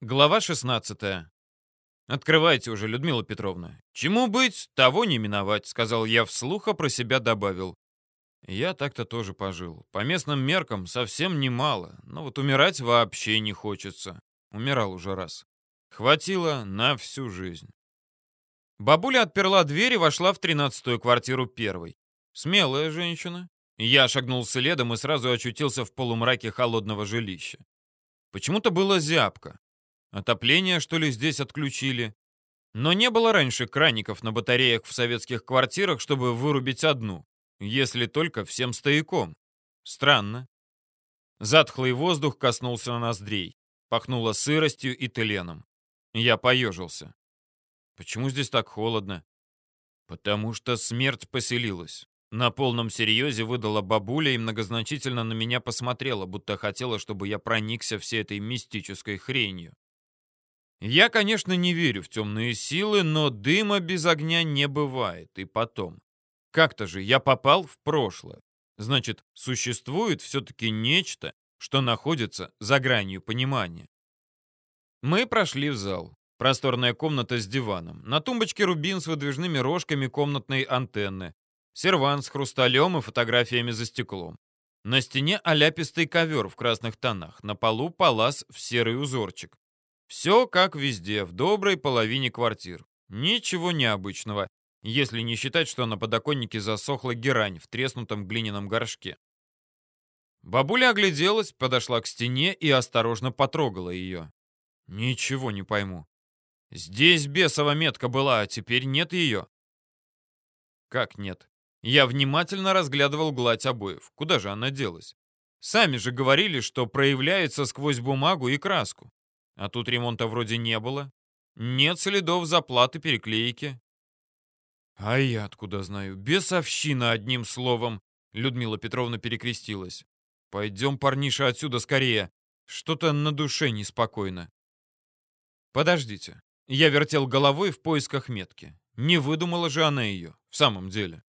Глава 16. «Открывайте уже, Людмила Петровна. Чему быть, того не миновать», — сказал я вслух, а про себя добавил. Я так-то тоже пожил. По местным меркам совсем немало, но вот умирать вообще не хочется. Умирал уже раз. Хватило на всю жизнь. Бабуля отперла дверь и вошла в тринадцатую квартиру первой. Смелая женщина. Я шагнул следом и сразу очутился в полумраке холодного жилища. Почему-то было зябко. Отопление, что ли, здесь отключили? Но не было раньше краников на батареях в советских квартирах, чтобы вырубить одну, если только всем стояком. Странно. Затхлый воздух коснулся ноздрей. Пахнуло сыростью и теленом. Я поежился. Почему здесь так холодно? Потому что смерть поселилась. На полном серьезе выдала бабуля и многозначительно на меня посмотрела, будто хотела, чтобы я проникся всей этой мистической хренью. Я, конечно, не верю в темные силы, но дыма без огня не бывает. И потом. Как-то же я попал в прошлое. Значит, существует все-таки нечто, что находится за гранью понимания. Мы прошли в зал. Просторная комната с диваном. На тумбочке рубин с выдвижными рожками комнатной антенны. Серван с хрусталем и фотографиями за стеклом. На стене оляпистый ковер в красных тонах. На полу палас в серый узорчик. Все как везде, в доброй половине квартир. Ничего необычного, если не считать, что на подоконнике засохла герань в треснутом глиняном горшке. Бабуля огляделась, подошла к стене и осторожно потрогала ее. Ничего не пойму. Здесь бесова метка была, а теперь нет ее. Как нет? Я внимательно разглядывал гладь обоев. Куда же она делась? Сами же говорили, что проявляется сквозь бумагу и краску. А тут ремонта вроде не было. Нет следов заплаты переклейки. А я откуда знаю? Бесовщина, одним словом. Людмила Петровна перекрестилась. Пойдем, парниша, отсюда скорее. Что-то на душе неспокойно. Подождите. Я вертел головой в поисках метки. Не выдумала же она ее, в самом деле.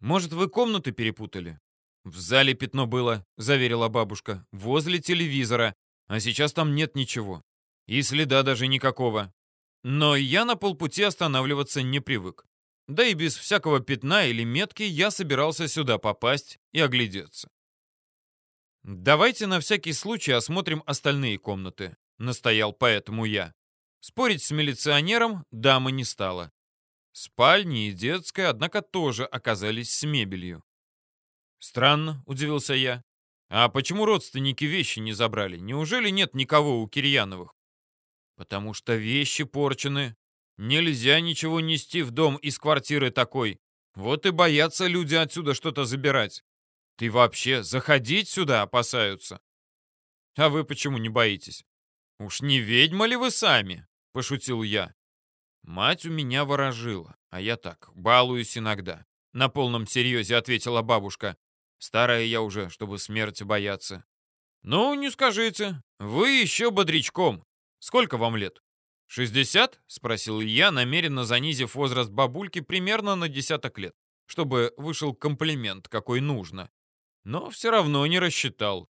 Может, вы комнаты перепутали? В зале пятно было, заверила бабушка, возле телевизора. А сейчас там нет ничего. И следа даже никакого. Но я на полпути останавливаться не привык. Да и без всякого пятна или метки я собирался сюда попасть и оглядеться. «Давайте на всякий случай осмотрим остальные комнаты», — настоял поэтому я. Спорить с милиционером дама не стала. Спальни и детская, однако, тоже оказались с мебелью. «Странно», — удивился я. А почему родственники вещи не забрали? Неужели нет никого у Кирьяновых? Потому что вещи порчены. Нельзя ничего нести в дом из квартиры такой. Вот и боятся люди отсюда что-то забирать. Ты вообще заходить сюда опасаются. А вы почему не боитесь? Уж не ведьма ли вы сами? Пошутил я. Мать у меня ворожила, а я так, балуюсь иногда. На полном серьезе ответила бабушка. Старая я уже, чтобы смерти бояться. Ну, не скажите. Вы еще бодрячком. Сколько вам лет? «Шестьдесят?» — спросил я, намеренно занизив возраст бабульки примерно на десяток лет, чтобы вышел комплимент, какой нужно. Но все равно не рассчитал.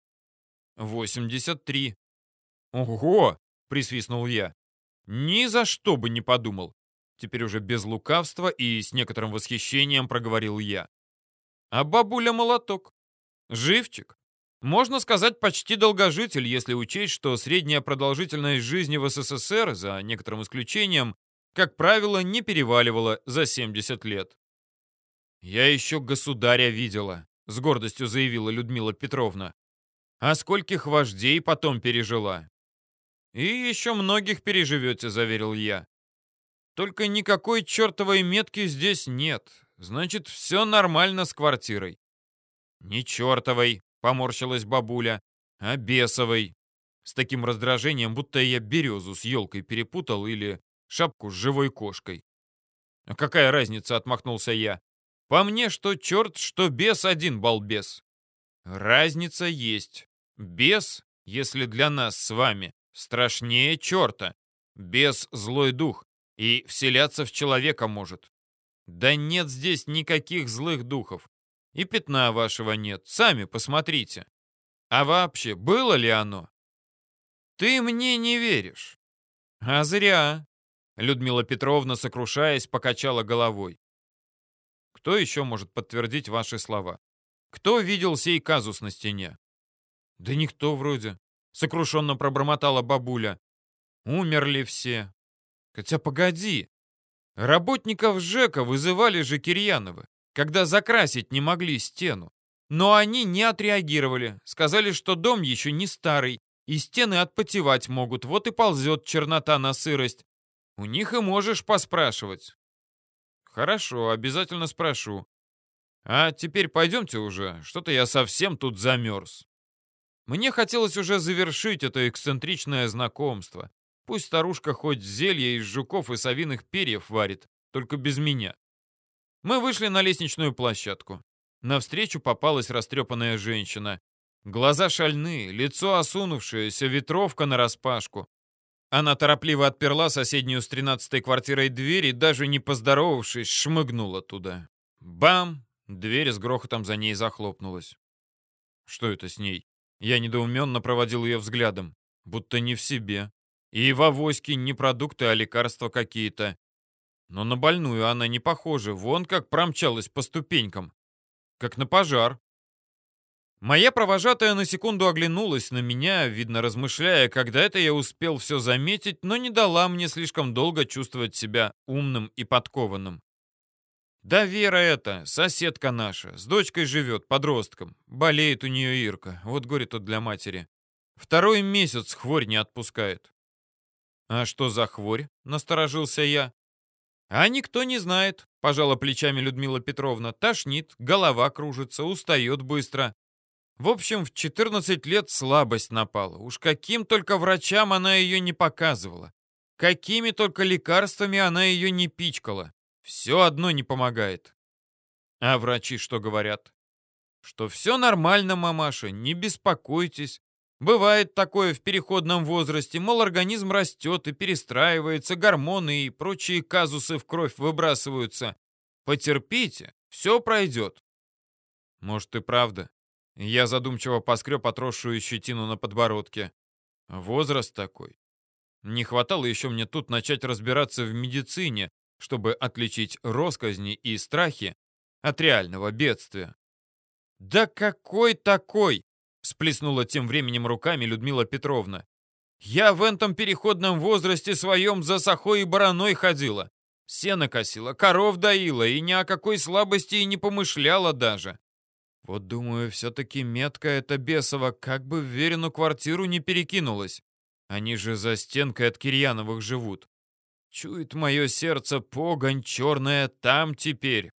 «Восемьдесят три». «Ого!» — присвистнул я. «Ни за что бы не подумал». Теперь уже без лукавства и с некоторым восхищением проговорил я. А бабуля молоток. Живчик. Можно сказать, почти долгожитель, если учесть, что средняя продолжительность жизни в СССР, за некоторым исключением, как правило, не переваливала за 70 лет. «Я еще государя видела», — с гордостью заявила Людмила Петровна. «А скольких вождей потом пережила?» «И еще многих переживете», — заверил я. «Только никакой чертовой метки здесь нет. Значит, все нормально с квартирой. Не чертовой, поморщилась бабуля, а бесовой. С таким раздражением, будто я березу с елкой перепутал или шапку с живой кошкой. А какая разница, отмахнулся я. По мне, что черт, что бес один балбес. Разница есть. Бес, если для нас с вами, страшнее черта. Бес — злой дух и вселяться в человека может. Да нет здесь никаких злых духов. И пятна вашего нет. Сами посмотрите. А вообще, было ли оно? Ты мне не веришь. А зря. Людмила Петровна, сокрушаясь, покачала головой. Кто еще может подтвердить ваши слова? Кто видел сей казус на стене? Да никто вроде. Сокрушенно пробормотала бабуля. Умерли все. Хотя погоди. Работников ЖЭКа вызывали же Кирьяновы, когда закрасить не могли стену. Но они не отреагировали. Сказали, что дом еще не старый, и стены отпотевать могут. Вот и ползет чернота на сырость. У них и можешь поспрашивать. Хорошо, обязательно спрошу. А теперь пойдемте уже. Что-то я совсем тут замерз. Мне хотелось уже завершить это эксцентричное знакомство. Пусть старушка хоть зелье из жуков и совиных перьев варит, только без меня. Мы вышли на лестничную площадку. Навстречу попалась растрепанная женщина. Глаза шальные, лицо осунувшееся, ветровка нараспашку. Она торопливо отперла соседнюю с тринадцатой квартирой дверь и, даже не поздоровавшись, шмыгнула туда. Бам! Дверь с грохотом за ней захлопнулась. Что это с ней? Я недоуменно проводил ее взглядом. Будто не в себе. И в авоське не продукты, а лекарства какие-то. Но на больную она не похожа. Вон как промчалась по ступенькам. Как на пожар. Моя провожатая на секунду оглянулась на меня, видно размышляя, когда это я успел все заметить, но не дала мне слишком долго чувствовать себя умным и подкованным. Да, Вера это, соседка наша, с дочкой живет, подростком. Болеет у нее Ирка, вот горе тут для матери. Второй месяц хворь не отпускает. А что за хворь? Насторожился я. А никто не знает, пожала плечами Людмила Петровна. Тошнит, голова кружится, устает быстро. В общем, в 14 лет слабость напала. Уж каким только врачам она ее не показывала. Какими только лекарствами она ее не пичкала. Все одно не помогает. А врачи что говорят? Что все нормально, мамаша, не беспокойтесь. Бывает такое в переходном возрасте, мол, организм растет и перестраивается, гормоны и прочие казусы в кровь выбрасываются. Потерпите, все пройдет. Может и правда. Я задумчиво поскреб отросшую щетину на подбородке. Возраст такой. Не хватало еще мне тут начать разбираться в медицине, чтобы отличить росказни и страхи от реального бедствия. «Да какой такой?» — сплеснула тем временем руками Людмила Петровна. «Я в этом переходном возрасте своем за сахой и бараной ходила. Сено косила, коров доила и ни о какой слабости и не помышляла даже. Вот думаю, все-таки метка эта бесова как бы в Верину квартиру не перекинулась. Они же за стенкой от Кирьяновых живут. Чует мое сердце погонь черная там теперь.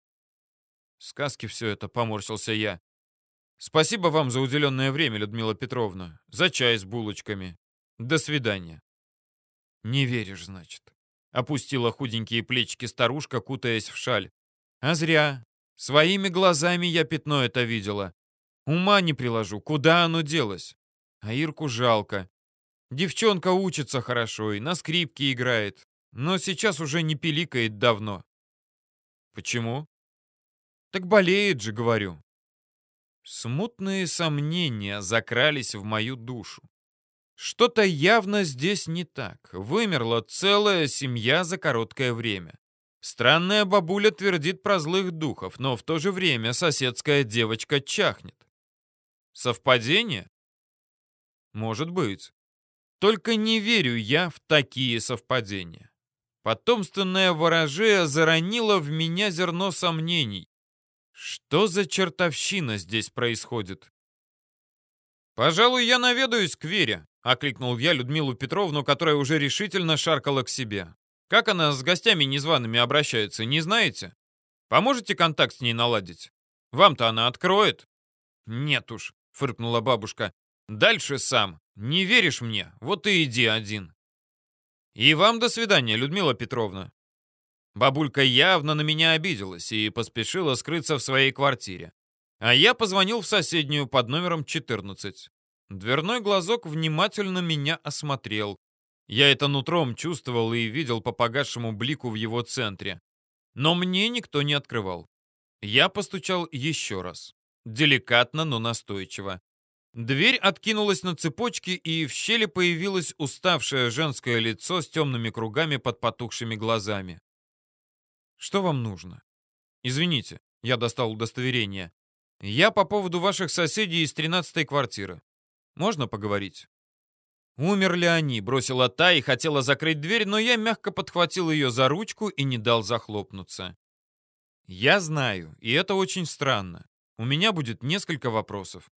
Сказки все это, поморщился я. Спасибо вам за уделенное время, Людмила Петровна. За чай с булочками. До свидания. Не веришь, значит. Опустила худенькие плечики старушка, кутаясь в шаль. А зря. Своими глазами я пятно это видела. Ума не приложу, куда оно делось. А Ирку жалко. Девчонка учится хорошо и на скрипке играет, но сейчас уже не пиликает давно. Почему? Так болеет же, говорю. Смутные сомнения закрались в мою душу. Что-то явно здесь не так. Вымерла целая семья за короткое время. Странная бабуля твердит про злых духов, но в то же время соседская девочка чахнет. Совпадение? Может быть. Только не верю я в такие совпадения. Потомственная ворожея заронила в меня зерно сомнений. Что за чертовщина здесь происходит? «Пожалуй, я наведаюсь к Вере», — окликнул я Людмилу Петровну, которая уже решительно шаркала к себе. Как она с гостями незваными обращается, не знаете? Поможете контакт с ней наладить? Вам-то она откроет?» «Нет уж», — фыркнула бабушка. «Дальше сам. Не веришь мне? Вот и иди один». «И вам до свидания, Людмила Петровна». Бабулька явно на меня обиделась и поспешила скрыться в своей квартире. А я позвонил в соседнюю под номером 14. Дверной глазок внимательно меня осмотрел, я это нутром чувствовал и видел по погасшему блику в его центре. Но мне никто не открывал. Я постучал еще раз. Деликатно, но настойчиво. Дверь откинулась на цепочке, и в щели появилось уставшее женское лицо с темными кругами под потухшими глазами. «Что вам нужно?» «Извините», — я достал удостоверение. «Я по поводу ваших соседей из тринадцатой квартиры. Можно поговорить?» «Умерли они», — бросила та и хотела закрыть дверь, но я мягко подхватил ее за ручку и не дал захлопнуться. «Я знаю, и это очень странно. У меня будет несколько вопросов.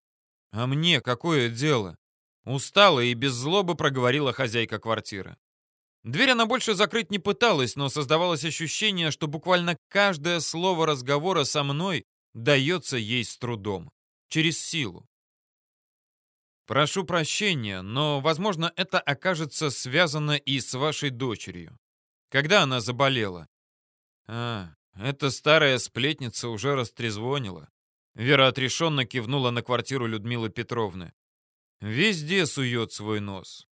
«А мне какое дело?» Устала и без злобы проговорила хозяйка квартиры. Дверь она больше закрыть не пыталась, но создавалось ощущение, что буквально каждое слово разговора со мной дается ей с трудом, через силу. Прошу прощения, но, возможно, это окажется связано и с вашей дочерью. Когда она заболела? А, эта старая сплетница уже растрезвонила. Вера отрешенно кивнула на квартиру Людмилы Петровны. Везде сует свой нос.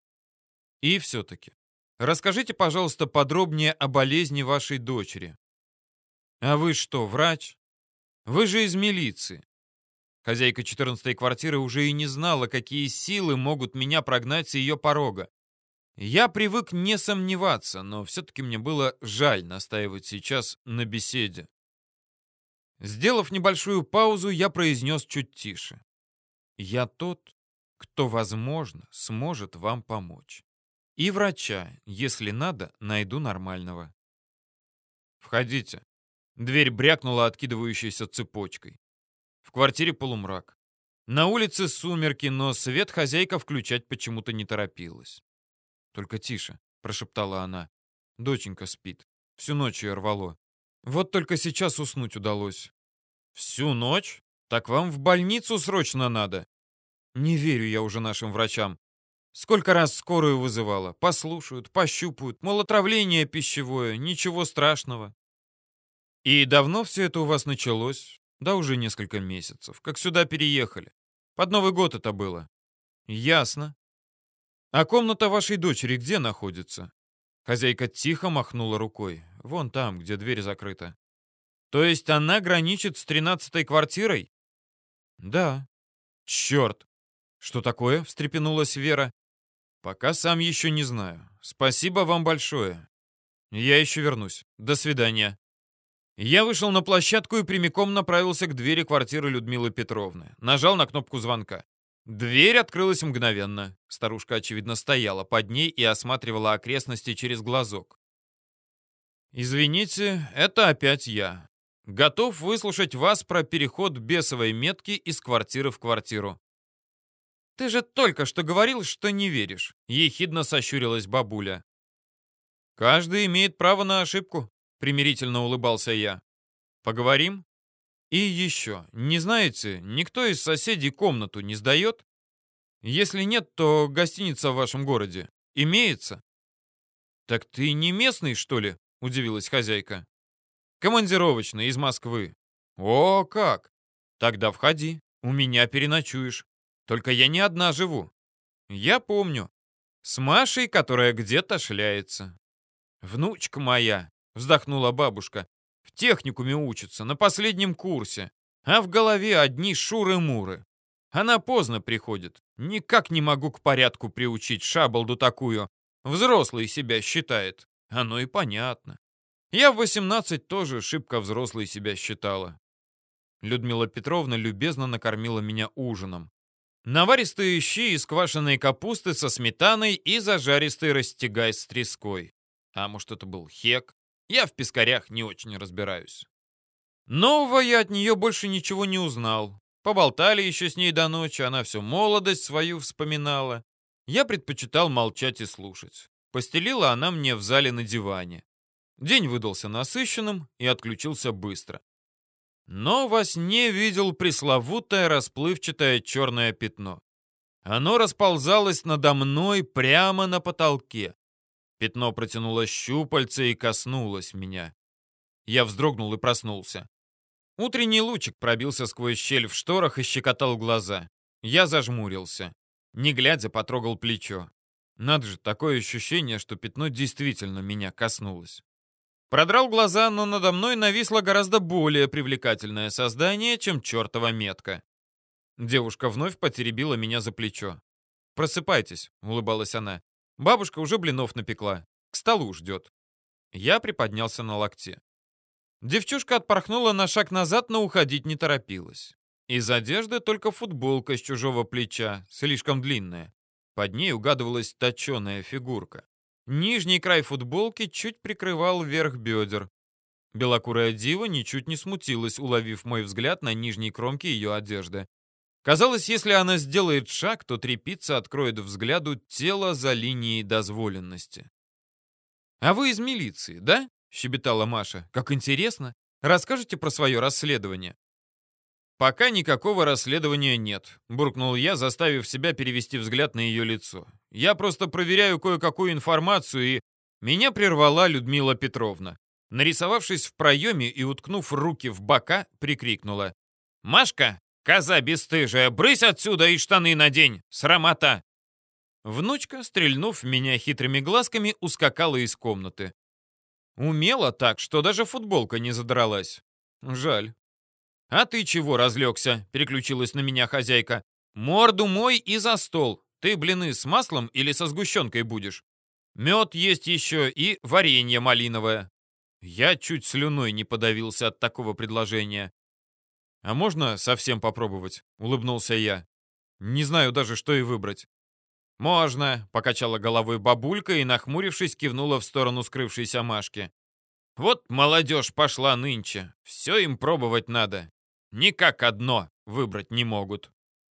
И все-таки, расскажите, пожалуйста, подробнее о болезни вашей дочери. А вы что, врач? Вы же из милиции. Хозяйка 14-й квартиры уже и не знала, какие силы могут меня прогнать с ее порога. Я привык не сомневаться, но все-таки мне было жаль настаивать сейчас на беседе. Сделав небольшую паузу, я произнес чуть тише. «Я тот, кто, возможно, сможет вам помочь. И врача, если надо, найду нормального». «Входите». Дверь брякнула откидывающейся цепочкой. В квартире полумрак. На улице сумерки, но свет хозяйка включать почему-то не торопилась. «Только тише», — прошептала она. «Доченька спит. Всю ночь ее рвало. Вот только сейчас уснуть удалось. Всю ночь? Так вам в больницу срочно надо. Не верю я уже нашим врачам. Сколько раз скорую вызывала. Послушают, пощупают. Мол, отравление пищевое. Ничего страшного. И давно все это у вас началось? Да уже несколько месяцев. Как сюда переехали. Под Новый год это было. Ясно. А комната вашей дочери где находится? Хозяйка тихо махнула рукой. Вон там, где дверь закрыта. То есть она граничит с тринадцатой квартирой? Да. Черт. Что такое? Встрепенулась Вера. Пока сам еще не знаю. Спасибо вам большое. Я еще вернусь. До свидания. Я вышел на площадку и прямиком направился к двери квартиры Людмилы Петровны. Нажал на кнопку звонка. Дверь открылась мгновенно. Старушка, очевидно, стояла под ней и осматривала окрестности через глазок. «Извините, это опять я. Готов выслушать вас про переход бесовой метки из квартиры в квартиру». «Ты же только что говорил, что не веришь», — ехидно сощурилась бабуля. «Каждый имеет право на ошибку», — примирительно улыбался я. «Поговорим?» И еще, не знаете, никто из соседей комнату не сдает? Если нет, то гостиница в вашем городе имеется? Так ты не местный, что ли? Удивилась хозяйка. Командировочный, из Москвы. О, как! Тогда входи, у меня переночуешь. Только я не одна живу. Я помню. С Машей, которая где-то шляется. Внучка моя, вздохнула бабушка, в техникуме учится, на последнем курсе. А в голове одни шуры-муры. Она поздно приходит. Никак не могу к порядку приучить шабалду такую. Взрослый себя считает. Оно и понятно. Я в 18 тоже шибко взрослый себя считала. Людмила Петровна любезно накормила меня ужином. Наваристые щи из квашеной капусты со сметаной и зажаристый растягай с треской. А может, это был хек? Я в пескарях не очень разбираюсь. Нового я от нее больше ничего не узнал. Поболтали еще с ней до ночи, она всю молодость свою вспоминала. Я предпочитал молчать и слушать. Постелила она мне в зале на диване. День выдался насыщенным и отключился быстро. Но во сне видел пресловутое расплывчатое черное пятно. Оно расползалось надо мной прямо на потолке. Пятно протянуло щупальца и коснулось меня. Я вздрогнул и проснулся. Утренний лучик пробился сквозь щель в шторах и щекотал глаза. Я зажмурился. Не глядя, потрогал плечо. Надо же, такое ощущение, что пятно действительно меня коснулось. Продрал глаза, но надо мной нависло гораздо более привлекательное создание, чем чертова метка. Девушка вновь потеребила меня за плечо. «Просыпайтесь», — улыбалась она. «Бабушка уже блинов напекла. К столу ждет». Я приподнялся на локте. Девчушка отпорхнула на шаг назад, но уходить не торопилась. Из одежды только футболка с чужого плеча, слишком длинная. Под ней угадывалась точеная фигурка. Нижний край футболки чуть прикрывал верх бедер. Белокурая дива ничуть не смутилась, уловив мой взгляд на нижней кромке ее одежды. Казалось, если она сделает шаг, то трепица откроет взгляду тело за линией дозволенности. «А вы из милиции, да?» — щебетала Маша. «Как интересно. Расскажите про свое расследование». «Пока никакого расследования нет», — буркнул я, заставив себя перевести взгляд на ее лицо. «Я просто проверяю кое-какую информацию, и...» Меня прервала Людмила Петровна. Нарисовавшись в проеме и уткнув руки в бока, прикрикнула. «Машка, коза бесстыжая, брысь отсюда и штаны надень! Срамота!» Внучка, стрельнув меня хитрыми глазками, ускакала из комнаты. Умела так, что даже футболка не задралась. Жаль. «А ты чего разлегся?» — переключилась на меня хозяйка. «Морду мой и за стол. Ты блины с маслом или со сгущенкой будешь? Мед есть еще и варенье малиновое». Я чуть слюной не подавился от такого предложения. «А можно совсем попробовать?» — улыбнулся я. «Не знаю даже, что и выбрать». «Можно», — покачала головой бабулька и, нахмурившись, кивнула в сторону скрывшейся Машки. «Вот молодежь пошла нынче. Все им пробовать надо. Никак одно выбрать не могут».